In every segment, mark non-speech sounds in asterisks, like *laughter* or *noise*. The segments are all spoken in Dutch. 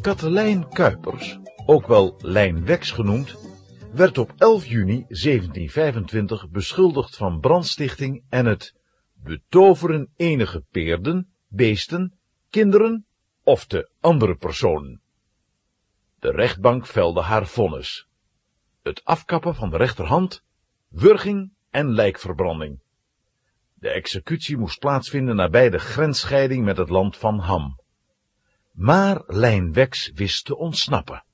Katelijn Kuipers, ook wel Lijn Wex genoemd, werd op 11 juni 1725 beschuldigd van brandstichting en het betoveren enige peerden, beesten, kinderen of de andere personen. De rechtbank velde haar vonnis. Het afkappen van de rechterhand, wurging en lijkverbranding. De executie moest plaatsvinden nabij de grensscheiding met het land van Ham. Maar Lijnwex wist te ontsnappen.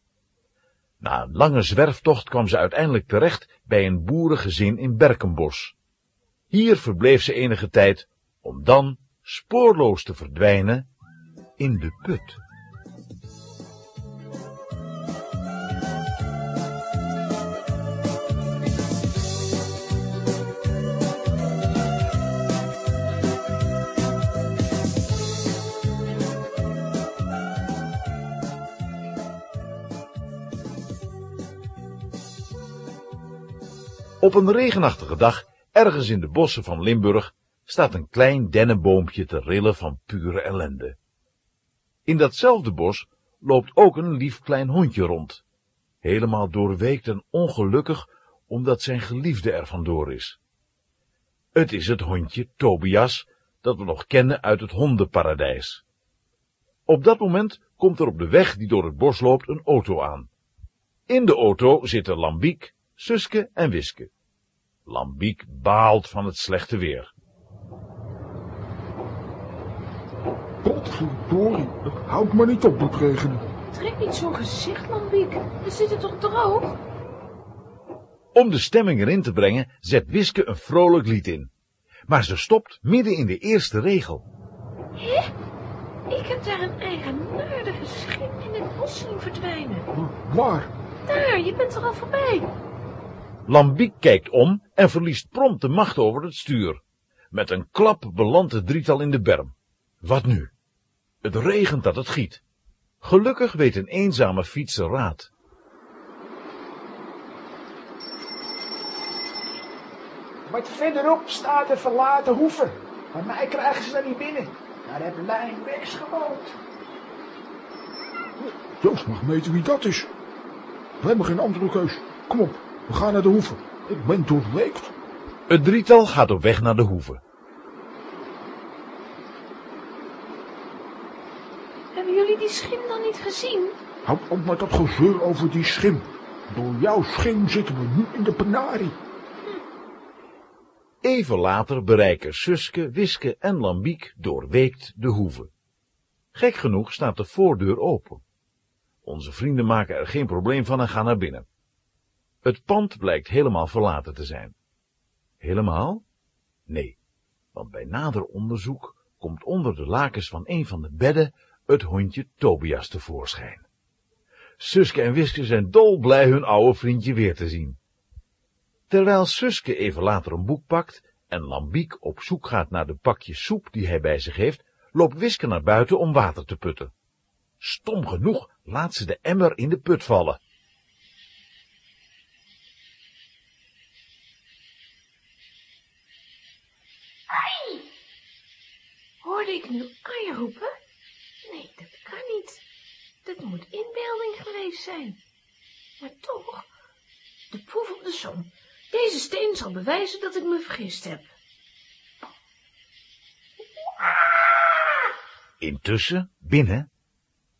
Na een lange zwerftocht kwam ze uiteindelijk terecht bij een boerengezin in Berkenbos. Hier verbleef ze enige tijd, om dan spoorloos te verdwijnen in de put. Op een regenachtige dag, ergens in de bossen van Limburg, staat een klein dennenboompje te rillen van pure ellende. In datzelfde bos loopt ook een lief klein hondje rond, helemaal doorweekt en ongelukkig omdat zijn geliefde er vandoor is. Het is het hondje Tobias, dat we nog kennen uit het hondenparadijs. Op dat moment komt er op de weg die door het bos loopt een auto aan. In de auto zitten Lambiek, Suske en Wiske. Lambiek baalt van het slechte weer. Potverdorie, het houdt maar niet op met regenen. Trek niet zo'n gezicht, Lambiek. We zitten toch droog? Om de stemming erin te brengen, zet Wiske een vrolijk lied in. Maar ze stopt midden in de eerste regel. Hé? Ik heb daar een eigenaardige schim in het bos zien verdwijnen. Waar? Daar, je bent er al voorbij. Lambiek kijkt om en verliest prompt de macht over het stuur. Met een klap belandt het drietal in de berm. Wat nu? Het regent dat het giet. Gelukkig weet een eenzame fietser raad. Wat verderop staat een verlaten hoeve. Maar mij krijgen ze daar niet binnen. Daar heb Lijn Wex gewoond. Joost mag weten wie dat is. We hebben geen andere keus. Kom op, we gaan naar de hoeve. Ik ben doorweekt. Het drietal gaat op weg naar de hoeve. Hebben jullie die schim dan niet gezien? Houd op met dat gezeur over die schim. Door jouw schim zitten we nu in de penarie. Even later bereiken Suske, Wiske en Lambiek doorweekt de hoeve. Gek genoeg staat de voordeur open. Onze vrienden maken er geen probleem van en gaan naar binnen. Het pand blijkt helemaal verlaten te zijn. Helemaal? Nee, want bij nader onderzoek komt onder de lakens van een van de bedden het hondje Tobias tevoorschijn. Suske en Wiske zijn dolblij hun oude vriendje weer te zien. Terwijl Suske even later een boek pakt en Lambiek op zoek gaat naar de pakjes soep die hij bij zich heeft, loopt Wiske naar buiten om water te putten. Stom genoeg laat ze de emmer in de put vallen. Hoorde ik nu ai roepen? Nee, dat kan niet. Dat moet inbeelding geweest zijn. Maar toch, de proef op de som. Deze steen zal bewijzen dat ik me vergist heb. Intussen, binnen,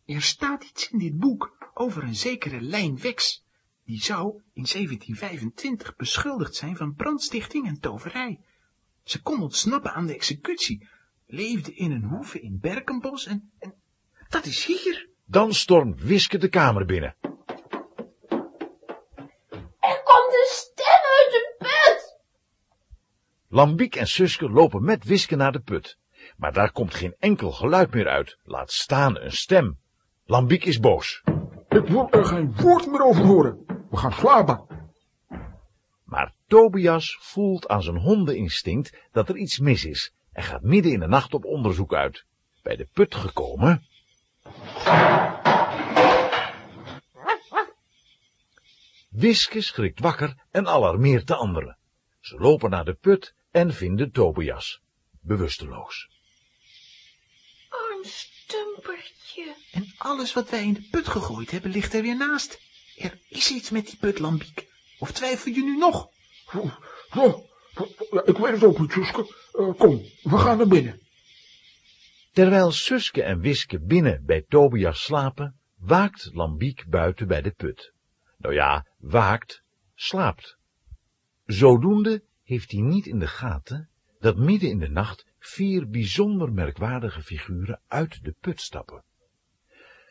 Er staat iets in dit boek over een zekere Lijn Wex. Die zou in 1725 beschuldigd zijn van brandstichting en toverij. Ze kon ontsnappen aan de executie, leefde in een hoeve in Berkenbos en, en dat is hier. dan stormt Wiske de kamer binnen. Er komt een stem uit de put! Lambiek en Suske lopen met Wiske naar de put. Maar daar komt geen enkel geluid meer uit, laat staan een stem. Lambiek is boos. Ik wil er geen woord meer over horen. We gaan slapen. Maar Tobias voelt aan zijn hondeninstinct dat er iets mis is en gaat midden in de nacht op onderzoek uit. Bij de put gekomen. Wiske schrikt wakker en alarmeert de anderen. Ze lopen naar de put en vinden Tobias, bewusteloos. Arm stumpertje. En alles wat wij in de put gegooid hebben ligt er weer naast. Er is iets met die put, Lambiek. Of twijfel je nu nog? Ik weet het ook niet, Suske. Eh, kom, we gaan naar binnen. Terwijl Suske en Wiske binnen bij Tobias slapen, waakt Lambiek buiten bij de put. Nou ja, waakt, slaapt. Zodoende heeft hij niet in de gaten dat midden in de nacht vier bijzonder merkwaardige figuren uit de put stappen.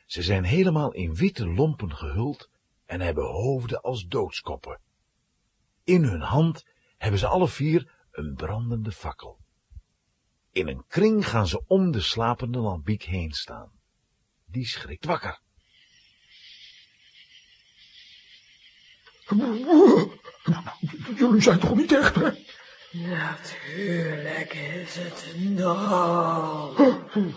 Ze zijn helemaal in witte lompen gehuld en hebben hoofden als doodskoppen. In hun hand hebben ze alle vier een brandende fakkel. In een kring gaan ze om de slapende lambiek heen staan. Die schrikt wakker. Jullie zijn toch niet echt, hè? Natuurlijk is het een droom.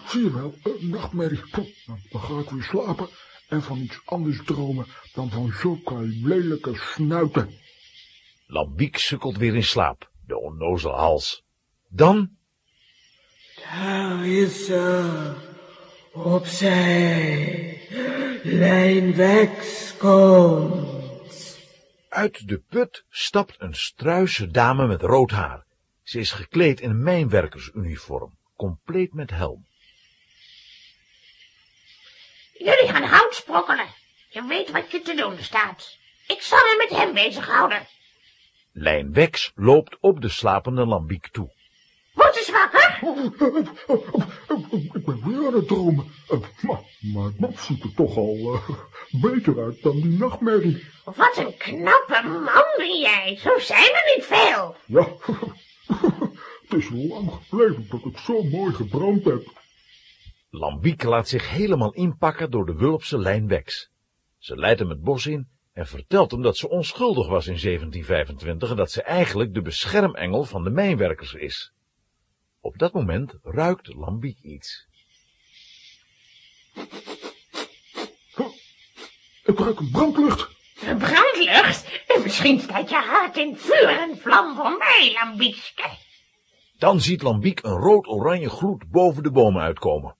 Zie je wel, een nachtmerrie. Nou, dan ga ik weer slapen en van iets anders dromen dan van zulke lelijke snuiten. Lambiek sukkelt weer in slaap, de onnozele hals. Dan, Daar is ze. Opzij. Lijnwex komt. uit de put stapt een struise dame met rood haar. Ze is gekleed in een mijnwerkersuniform, compleet met helm. Jullie gaan hout sprokkelen. Je weet wat je te doen staat. Ik zal me met hem bezighouden. Lijnwex loopt op de slapende Lambiek toe. Word eens wakker. Ik ben weer aan het dromen. Eh, Maar, maar dat ziet er toch al eh, beter uit dan die nachtmerrie. Wat een knappe man ben jij. Zo zijn er niet veel. Ja, *laughs* het is lang geleden dat ik zo mooi gebrand heb. Lambiek laat zich helemaal inpakken door de wulpse Lijnwex. Ze leidt hem het bos in en vertelt hem dat ze onschuldig was in 1725 en dat ze eigenlijk de beschermengel van de mijnwerkers is. Op dat moment ruikt Lambiek iets. Ik ruik een brandlucht. Een brandlucht. En misschien staat je hart in vuur en vlam voor mij, Lambiekske. Dan ziet Lambiek een rood-oranje gloed boven de bomen uitkomen.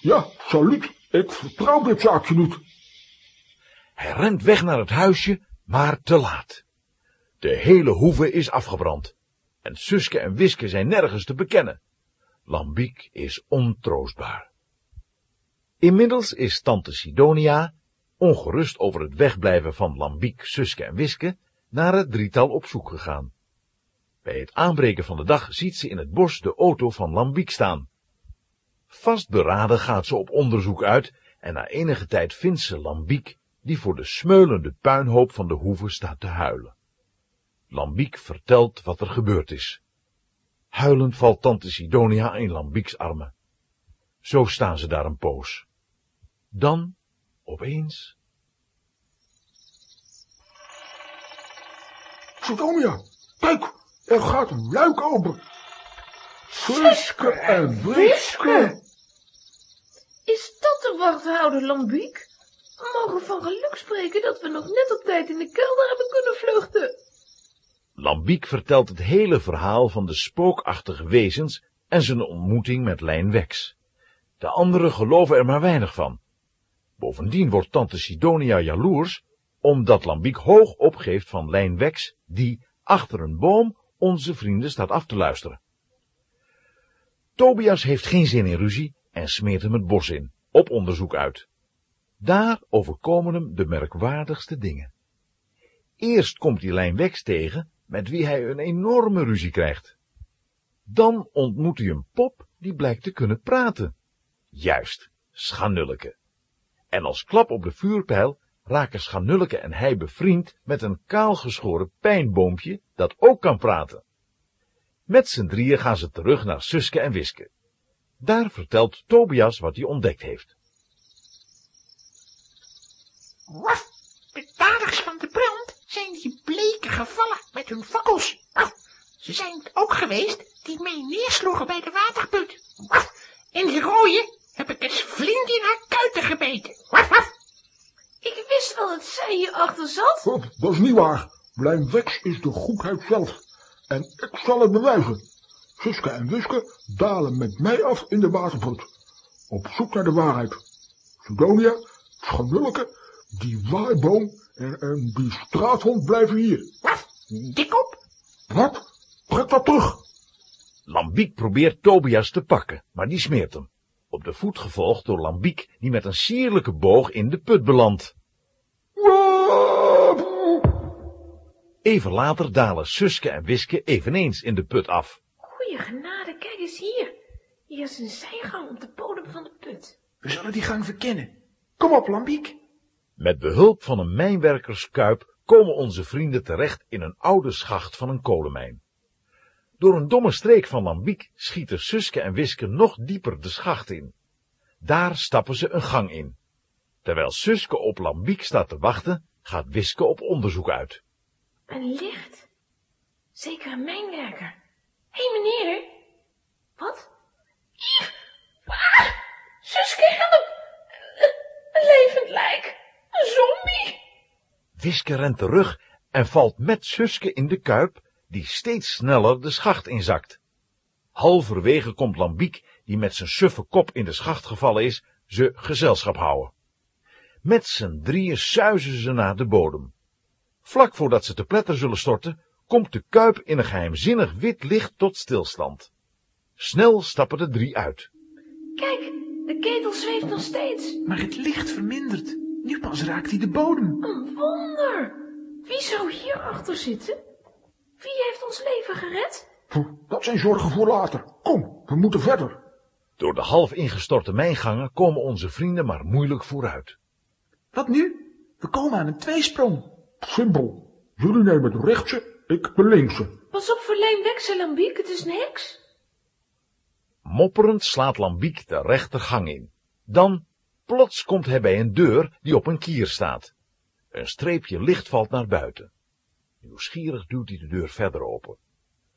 Ja, salut. Ik vertrouw dit zaakje niet. Hij rent weg naar het huisje, maar te laat. De hele hoeve is afgebrand. En Suske en Wiske zijn nergens te bekennen. Lambiek is ontroostbaar. Inmiddels is tante Sidonia, ongerust over het wegblijven van Lambiek, Suske en Wiske, naar het drietal op zoek gegaan. Bij het aanbreken van de dag ziet ze in het bos de auto van Lambiek staan. Vastberaden gaat ze op onderzoek uit en na enige tijd vindt ze Lambiek die voor de smeulende puinhoop van de hoeve staat te huilen. Lambiek vertelt wat er gebeurd is. Huilend valt tante Sidonia in Lambieks armen. Zo staan ze daar een poos. Dan, opeens, Sidonia, kijk, er gaat een luik open. Suske en Wiske. Is dat de wachthouder Lambiek? Mogen van geluk spreken dat we nog net op tijd in de kelder hebben kunnen vluchten. Lambiek vertelt het hele verhaal van de spookachtige wezens en zijn ontmoeting met Lijn Wex. De anderen geloven er maar weinig van. Bovendien wordt tante Sidonia jaloers, omdat Lambiek hoog opgeeft van Lijn Wex, die achter een boom onze vrienden staat af te luisteren. Tobias heeft geen zin in ruzie en smeert hem het bos in, op onderzoek uit. Daar overkomen hem de merkwaardigste dingen. Eerst komt hij Lijn tegen, met wie hij een enorme ruzie krijgt. Dan ontmoet hij een pop die blijkt te kunnen praten. Juist, Schanulleke. En als klap op de vuurpijl raken Schanulleke en hij bevriend met een kaalgeschoren pijnboompje dat ook kan praten. Met z'n drieën gaan ze terug naar Suske en Wiske. Daar vertelt Tobias wat hij ontdekt heeft. Waf, de daders van de brand zijn die bleken gevallen met hun fakkels. Waf, ze zijn het ook geweest die mij neersloegen bij de waterput. Waf, en die rooie heb ik eens flink in haar kuiten gebeten. Waf, waf. Ik wist wel dat zij hier achter zat. Dat is niet waar. Lijnwex is de goedheid zelf. En ik zal het bewijzen. Suske en Wiske dalen met mij af in de waterput. op zoek naar de waarheid. Sidonia, Schanulke, die waaiboom en, en die straathond blijven hier. Wat? Dik op? Wat? Trek dat terug. Lambiek probeert Tobias te pakken, maar die smeert hem. Op de voet gevolgd door Lambiek, die met een sierlijke boog in de put belandt. Even later dalen Suske en Wiske eveneens in de put af. Goeie genade, kijk eens hier. Hier is een zijgang op de bodem van de put. We zullen die gang verkennen. Kom op, Lambiek. Met behulp van een mijnwerkerskuip komen onze vrienden terecht in een oude schacht van een kolenmijn. Door een domme streek van Lambiek schieten Suske en Wiske nog dieper de schacht in. Daar stappen ze een gang in. Terwijl Suske op Lambiek staat te wachten, gaat Wiske op onderzoek uit. Een licht. Zeker een mijnwerker. Hé, hey, meneer. Wat? Ah, Suske, help. Een levend lijk. Een zombie. Wiske rent terug en valt met Suske in de kuip, die steeds sneller de schacht inzakt. Halverwege komt Lambiek, die met zijn suffe kop in de schacht gevallen is, ze gezelschap houden. Met z'n drieën suizen ze naar de bodem. Vlak voordat ze te pletter zullen storten, komt de kuip in een geheimzinnig wit licht tot stilstand. Snel stappen de drie uit. Kijk, de ketel zweeft nog steeds. Maar het licht vermindert. Nu pas raakt hij de bodem. Een wonder. Wie zou hierachter zitten? Wie heeft ons leven gered? Dat zijn zorgen voor later. Kom, we moeten verder. Door de half ingestorte mijngangen komen onze vrienden maar moeilijk vooruit. Wat nu? We komen aan een tweesprong. Simpel. Jullie nemen de rechtse, ik de linkse. Pas op voor lijnweksel, Lambiek, het is een heks. Mopperend slaat Lambiek de rechtergang in. Dan, plots komt hij bij een deur die op een kier staat. Een streepje licht valt naar buiten. Nieuwsgierig duwt hij de deur verder open.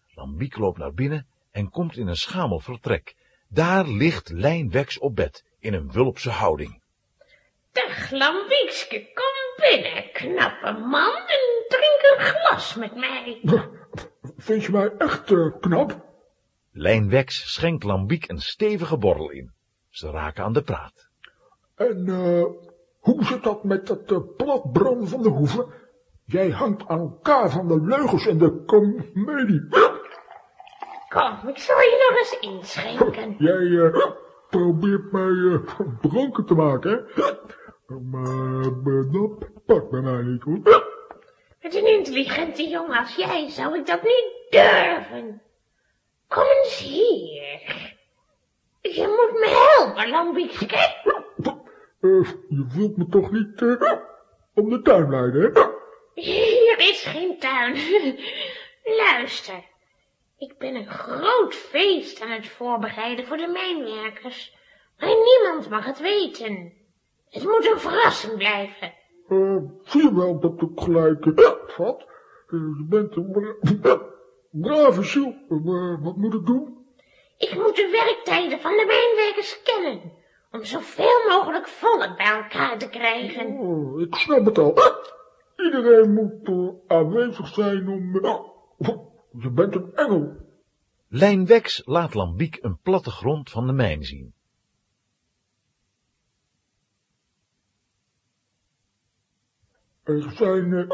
Lambiek loopt naar binnen en komt in een schamel vertrek. Daar ligt Lijnweks op bed, in een wulpse houding. Dag, Lambiekske, kom binnen, knappe man, en drink een glas met mij. Vind je mij echt uh, knap? Lijnweks schenkt Lambiek een stevige borrel in. Ze raken aan de praat. En uh, hoe zit dat met dat uh, van de hoeve? Jij hangt aan elkaar van de leugens en de comedie. Kom, ik zal je nog eens inschenken. *laughs* Jij uh, probeert mij uh, dronken te maken, hè? Maar dat pakt bij mij niet, hoor. Met een intelligente jongen als jij zou ik dat niet durven. Kom eens hier. Je moet me helpen, Lambiekske. Je wilt me toch niet uh, om de tuin leiden, hè? Hier is geen tuin. *laughs* Luister. Ik ben een groot feest aan het voorbereiden voor de mijnwerkers. Maar niemand mag het weten. Het moet een verrassing blijven. Uh, zie je wel dat ik gelijk uh, vat? Je bent een *clears throat* brave ziel. wat moet ik doen? Ik moet de werktijden van de mijnwerkers kennen. Om zoveel mogelijk volk bij elkaar te krijgen. Oh, ik snap het al. Iedereen moet aanwezig zijn om... je bent een engel. Lijnweks laat Lambiek een plattegrond van de mijn zien. Er zijn uh,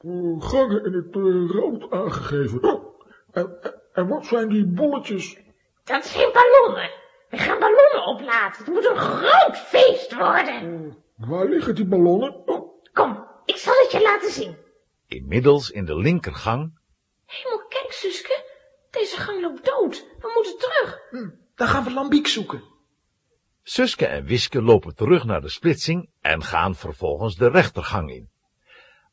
uh, gangen in het uh, rood aangegeven. En, en wat zijn die bolletjes? Dat zijn ballonnen. We gaan ballonnen oplaten. Het moet een groot feest worden. waar liggen die ballonnen? Kom, ik zal het je laten zien. Inmiddels in de linkergang. Hemel, kijk, Suske. Deze gang loopt dood. We moeten terug. Hm, dan gaan we Lambiek zoeken. Suske en Wiske lopen terug naar de splitsing en gaan vervolgens de rechtergang in.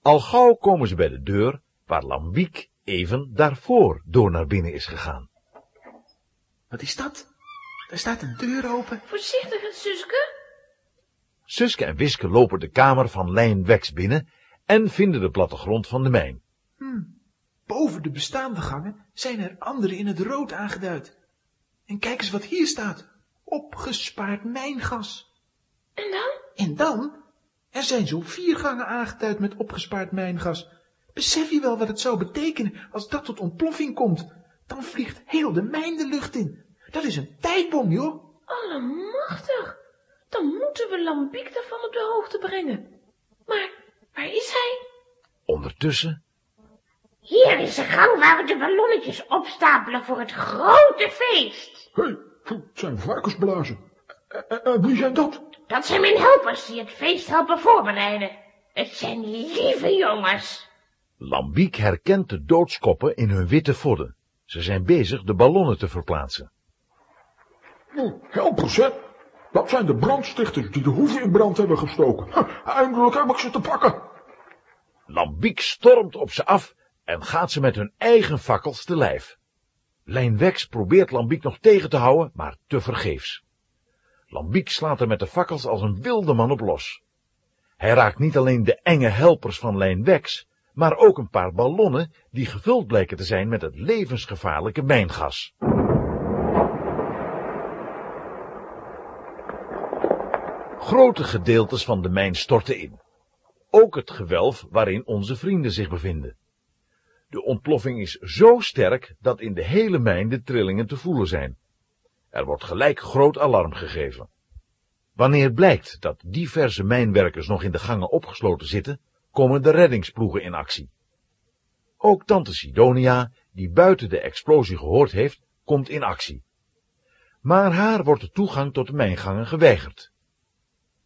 Al gauw komen ze bij de deur, waar Lambiek even daarvoor door naar binnen is gegaan. Wat is dat? Er staat een deur open. Voorzichtig, Suske. Suske en Wiske lopen de kamer van Lijnweks binnen en vinden de plattegrond van de mijn. Hm. Boven de bestaande gangen zijn er andere in het rood aangeduid. En kijk eens wat hier staat. Opgespaard mijngas. En dan? En dan? Er zijn zo'n vier gangen aangeduid met opgespaard mijngas. Besef je wel wat het zou betekenen als dat tot ontploffing komt? Dan vliegt heel de mijn de lucht in. Dat is een tijdbom, joh. allemachtig. Dan moeten we Lambiek daarvan op de hoogte brengen. Maar waar is hij? Ondertussen, Hier is de gang waar we de ballonnetjes opstapelen voor het grote feest. Hé, hey, het zijn varkensblazen. En, en- en wie zijn dat? Dat zijn mijn helpers die het feest helpen voorbereiden. Het zijn lieve jongens. Lambiek herkent de doodskoppen in hun witte vodden. Ze zijn bezig de ballonnen te verplaatsen. Oh, helpers, hè? Dat zijn de brandstichters die de hoeve in brand hebben gestoken. Ha, eindelijk heb ik ze te pakken. Lambiek stormt op ze af en gaat ze met hun eigen fakkels te lijf. Lijnwex probeert Lambiek nog tegen te houden, maar tevergeefs. Lambiek slaat er met de fakkels als een wilde man op los. Hij raakt niet alleen de enge helpers van Lijnwex, maar ook een paar ballonnen die gevuld blijken te zijn met het levensgevaarlijke mijngas. Grote gedeeltes van de mijn storten in. Ook het gewelf waarin onze vrienden zich bevinden. De ontploffing is zo sterk dat in de hele mijn de trillingen te voelen zijn. Er wordt gelijk groot alarm gegeven. Wanneer blijkt dat diverse mijnwerkers nog in de gangen opgesloten zitten, komen de reddingsploegen in actie. Ook tante Sidonia, die buiten de explosie gehoord heeft, komt in actie. Maar haar wordt de toegang tot de mijngangen geweigerd.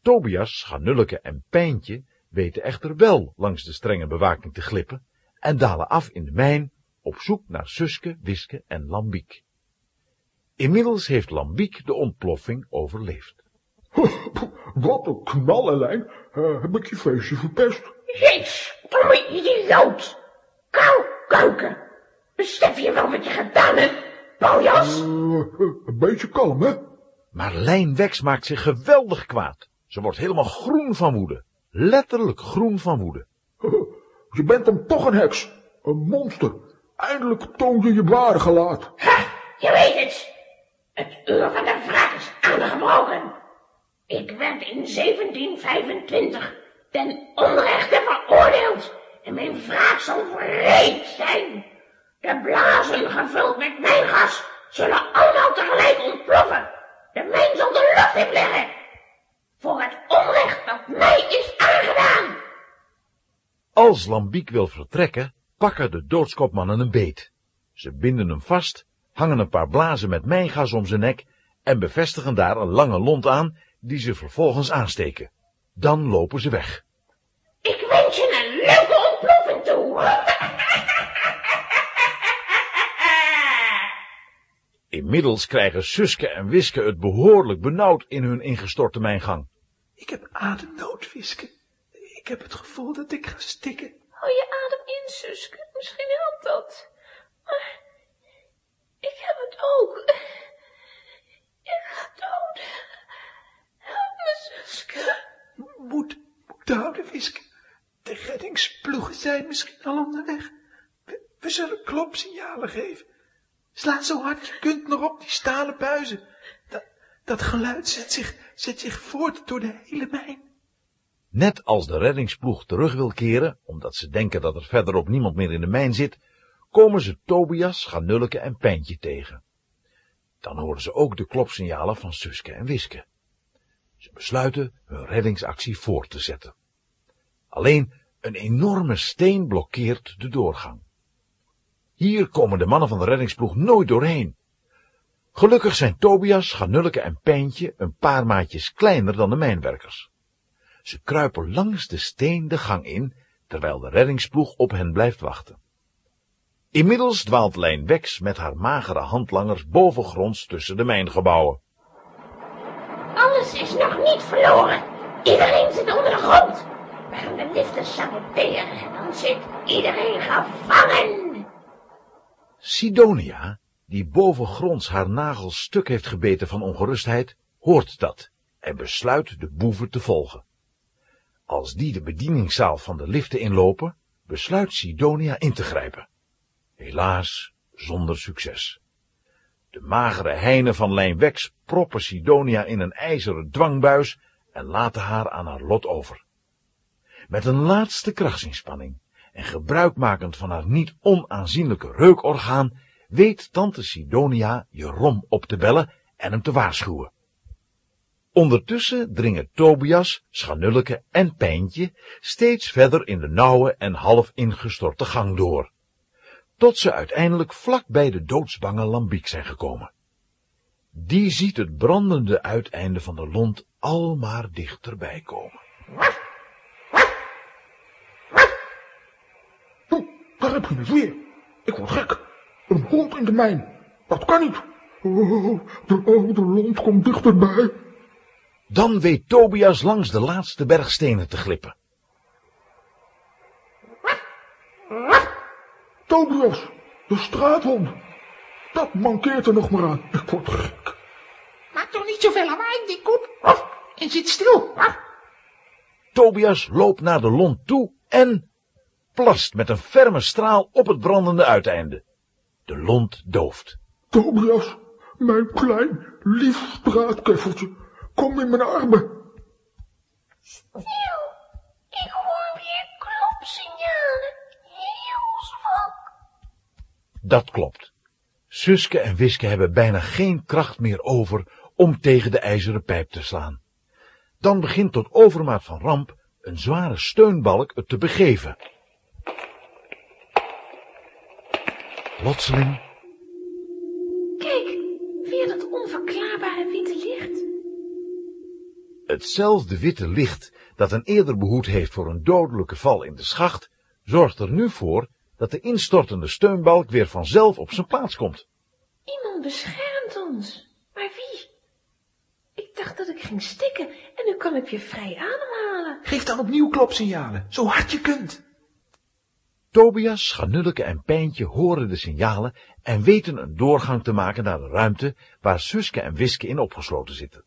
Tobias, Schanulleke en Pijntje weten echter wel langs de strenge bewaking te glippen en dalen af in de mijn op zoek naar Suske, Wiske en Lambiek. Inmiddels heeft Lambiek de ontploffing overleefd. *laughs* Wat een knallenlijn. Eh, heb ik je feestje verpest? Jezus, domme idioot. Kou, kuiken. Besef je wel wat je gedaan hebt, Paljas? Eh, een beetje kalm, hè? Maar Lijnwex maakt zich geweldig kwaad. Ze wordt helemaal groen van woede. Letterlijk groen van woede. *laughs* Je bent dan toch een heks. Een monster. Eindelijk toon je je ware gelaat. Ha, je weet het. Het uur van de wraak is aangebroken. Ik werd in 1725 ten onrechte veroordeeld en mijn wraak zal wreed zijn. De blazen gevuld met mijn gas zullen allemaal tegelijk ontploffen. De mijn zal de lucht in. Voor het onrecht dat mij is aangedaan. Als Lambiek wil vertrekken, pakken de doodskopmannen een beet. Ze binden hem vast, hangen een paar blazen met mijngas om zijn nek en bevestigen daar een lange lont aan die ze vervolgens aansteken. Dan lopen ze weg. Ik wens je een leuke ontploffing toe. Inmiddels krijgen Suske en Wiske het behoorlijk benauwd in hun ingestorte mijngang. Ik heb ademnood, Wiske. Ik heb het gevoel dat ik ga stikken. Hou je adem in, Suske. Misschien helpt dat. Maar ik heb het ook. Ik ga dood. Help me, Suske. Moed, moed houden, Wiske. De reddingsploegen zijn misschien al onderweg. We, we zullen klopsignalen geven. Sla zo hard je kunt nog op die stalen buizen. Dat, dat geluid zet zich, zet zich voort door de hele mijn. Net als de reddingsploeg terug wil keren, omdat ze denken dat er verderop niemand meer in de mijn zit, komen ze Tobias, Ganulleke en Pijntje tegen. Dan horen ze ook de klopsignalen van Suske en Wiske. Ze besluiten hun reddingsactie voort te zetten. Alleen een enorme steen blokkeert de doorgang. Hier komen de mannen van de reddingsploeg nooit doorheen. Gelukkig zijn Tobias, Ganulleke en Pijntje een paar maatjes kleiner dan de mijnwerkers. Ze kruipen langs de steen de gang in, terwijl de reddingsploeg op hen blijft wachten. Inmiddels dwaalt Lijn Wex met haar magere handlangers bovengronds tussen de mijngebouwen. Alles is nog niet verloren. Iedereen zit onder de grond. We gaan de liften saboteren en dan zit iedereen gevangen. Sidonia, die bovengronds haar nagels stuk heeft gebeten van ongerustheid, hoort dat en besluit de boeven te volgen. Als die de bedieningszaal van de liften inlopen, besluit Sidonia in te grijpen. Helaas zonder succes. De magere heinen van Lijnwex proppen Sidonia in een ijzeren dwangbuis en laten haar aan haar lot over. Met een laatste krachtsinspanning en gebruikmakend van haar niet onaanzienlijke reukorgaan, weet tante Sidonia Jerom op te bellen en hem te waarschuwen. Ondertussen dringen Tobias, Schanulleke en Pijntje steeds verder in de nauwe en half ingestorte gang door, tot ze uiteindelijk vlak bij de doodsbange Lambiek zijn gekomen. Die ziet het brandende uiteinde van de lont al maar dichterbij komen. Daar heb je het weer. Ik word gek. Een hond in de mijn. Dat kan niet. Oh, de, oh, de lont komt dichterbij. Dan weet Tobias langs de laatste bergstenen te glippen. Tobias, de straathond. Dat mankeert er nog maar aan. Ik word gek. Maak toch niet zoveel lawaai, dikkoep. En zit stil. Tobias loopt naar de lont toe en plast met een ferme straal op het brandende uiteinde. De lont dooft. Tobias, mijn klein, lief straatkeffeltje. Kom in mijn armen. Stil, ik hoor weer klopsignalen. Heel zwak. Dat klopt. Suske en Wiske hebben bijna geen kracht meer over om tegen de ijzeren pijp te slaan. Dan begint tot overmaat van ramp een zware steunbalk het te begeven. Plotseling, Kijk, weer dat onverklaarbare witte licht. hetzelfde witte licht dat een eerder behoed heeft voor een dodelijke val in de schacht, zorgt er nu voor dat de instortende steunbalk weer vanzelf op zijn plaats komt. Iemand beschermt ons. Maar wie? Ik dacht dat ik ging stikken en nu kan ik weer vrij ademhalen. Geef dan opnieuw klopsignalen, zo hard je kunt. Tobias, Schanulleke en Pijntje horen de signalen en weten een doorgang te maken naar de ruimte waar Suske en Wiske in opgesloten zitten.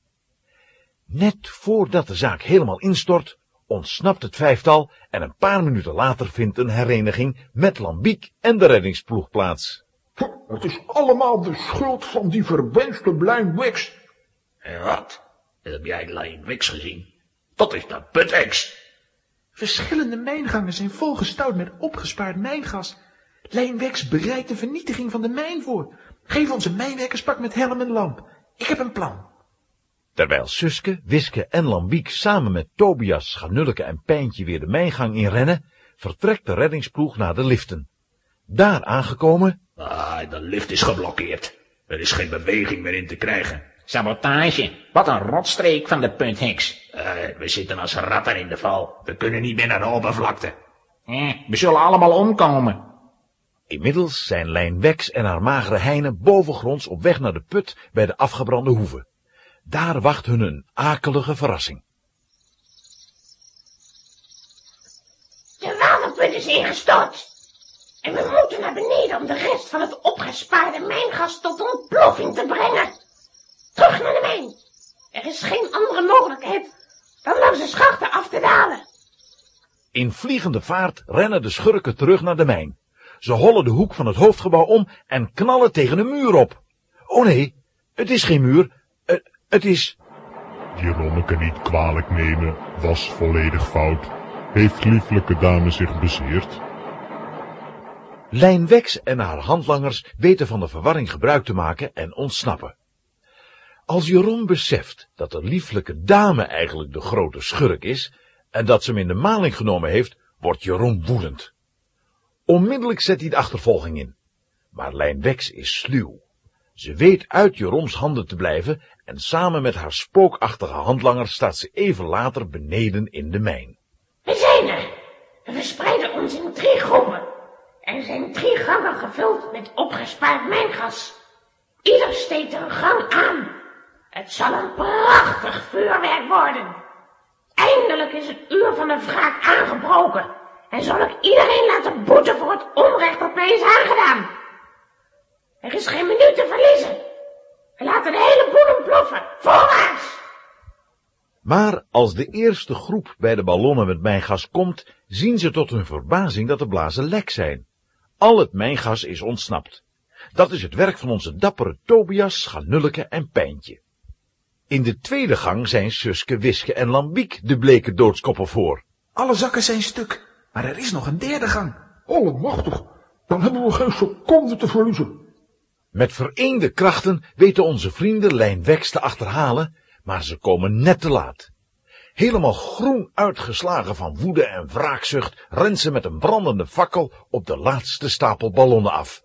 Net voordat de zaak helemaal instort, ontsnapt het vijftal en een paar minuten later vindt een hereniging met Lambiek en de reddingsploeg plaats. Het is allemaal de schuld van die verwenste Blijn Wix. En wat? Heb jij Lijn Wix gezien? Dat is de Putex. Verschillende mijngangen zijn volgestouwd met opgespaard mijngas. Lijnwex bereidt de vernietiging van de mijn voor. Geef onze mijnwerkerspak met helm en lamp. Ik heb een plan. Terwijl Suske, Wiske en Lambiek samen met Tobias, Schanulleke en Pijntje weer de mijngang inrennen, vertrekt de reddingsploeg naar de liften. Daar aangekomen, Ah, de lift is geblokkeerd. Er is geen beweging meer in te krijgen. Sabotage. Wat een rotstreek van de puntheks. Eh, we zitten als ratten in de val. We kunnen niet meer naar de oppervlakte. Eh, we zullen allemaal omkomen. Inmiddels zijn Lijn Wex en haar magere heine bovengronds op weg naar de put bij de afgebrande hoeve. Daar wacht hun een akelige verrassing. De waterput is ingestort. En we moeten naar beneden om de rest van het opgespaarde mijngas tot ontploffing te brengen. Terug naar de mijn. Er is geen andere mogelijkheid dan langs de schachten af te dalen. In vliegende vaart rennen de schurken terug naar de mijn. Ze hollen de hoek van het hoofdgebouw om en knallen tegen een muur op. Oh nee, het is geen muur, het, het is... Die Ronneke niet kwalijk nemen, was volledig fout. Heeft lieflijke dame zich bezeerd? Lijn Wex en haar handlangers weten van de verwarring gebruik te maken en ontsnappen. Als Jeroen beseft dat de lieflijke dame eigenlijk de grote schurk is en dat ze hem in de maling genomen heeft, wordt Jeroen woedend. Onmiddellijk zet hij de achtervolging in. Maar Lijn Wex is sluw. Ze weet uit Jeroens handen te blijven en samen met haar spookachtige handlanger staat ze even later beneden in de mijn. We zijn er. We verspreiden ons in drie groepen. Er zijn drie gangen gevuld met opgespaard mijngas. Ieder steekt een gang aan. Het zal een prachtig vuurwerk worden. Eindelijk is het uur van de wraak aangebroken. En zal ik iedereen laten boeten voor het onrecht dat mij is aangedaan. Er is geen minuut te verliezen. We laten de hele boel ontploffen. Voorwaarts! Maar als de eerste groep bij de ballonnen met mijngas komt, zien ze tot hun verbazing dat de blazen lek zijn. Al het mijngas is ontsnapt. Dat is het werk van onze dappere Tobias, Schanulleke en Pijntje. In de tweede gang zijn Suske, Wiske en Lambiek de bleke doodskoppen voor. Alle zakken zijn stuk, maar er is nog een derde gang. Allemachtig, dan hebben we geen seconde te verliezen. Met vereende krachten weten onze vrienden Lijn Wex te achterhalen, maar ze komen net te laat. Helemaal groen uitgeslagen van woede en wraakzucht rent ze met een brandende fakkel op de laatste stapel ballonnen af.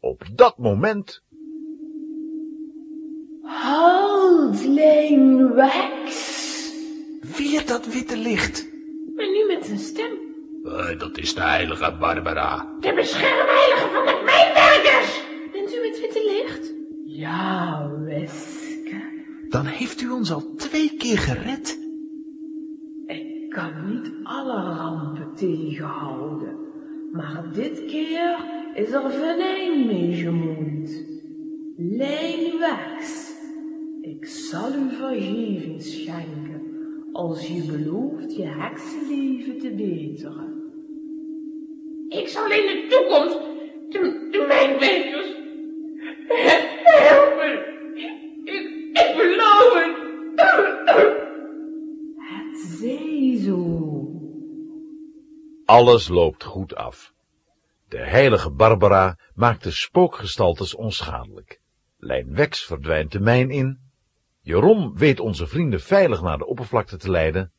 Op dat moment Halt, Leenwax. Weer dat witte licht. Maar nu met een stem. Eh, dat is de heilige Barbara. De beschermheilige van de mijnwerkers. Bent u met witte licht? Ja, Weske. Dan heeft u ons al twee keer gered. Ik kan niet alle rampen tegenhouden. Maar dit keer is er venijn mee gemoeid. Lijnwax. Ik zal u vergeving schenken als je belooft je heksenleven te beteren. Ik zal in de toekomst de, de helpen. Ik, ik beloof het. Het zij zo. alles loopt goed af. De heilige Barbara maakt de spookgestaltes onschadelijk. Lijn Wex verdwijnt de mijn in. Jeroen weet onze vrienden veilig naar de oppervlakte te leiden.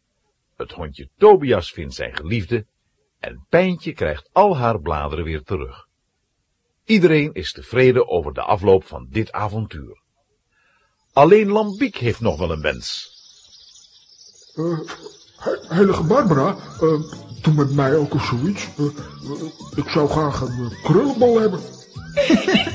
Het hondje Tobias vindt zijn geliefde. En Pijntje krijgt al haar bladeren weer terug. Iedereen is tevreden over de afloop van dit avontuur. Alleen Lambiek heeft nog wel een wens. Eh, he- heilige Barbara, eh, doe met mij ook eens zoiets. Eh, ik zou graag een krullenbal hebben. *laughs*